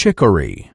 chicory.